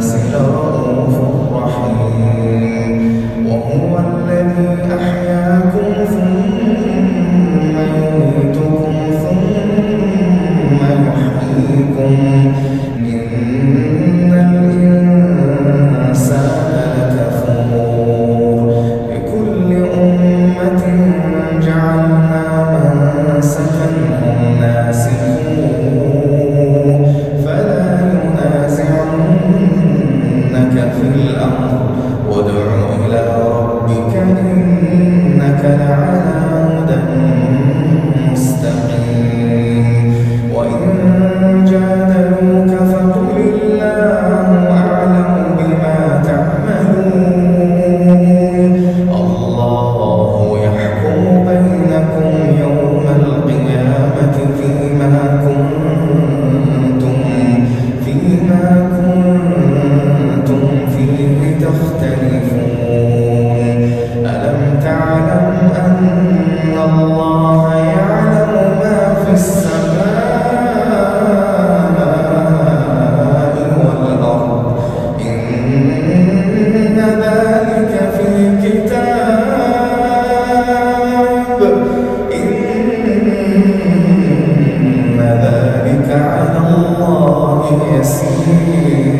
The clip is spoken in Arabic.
Barcelona Yes.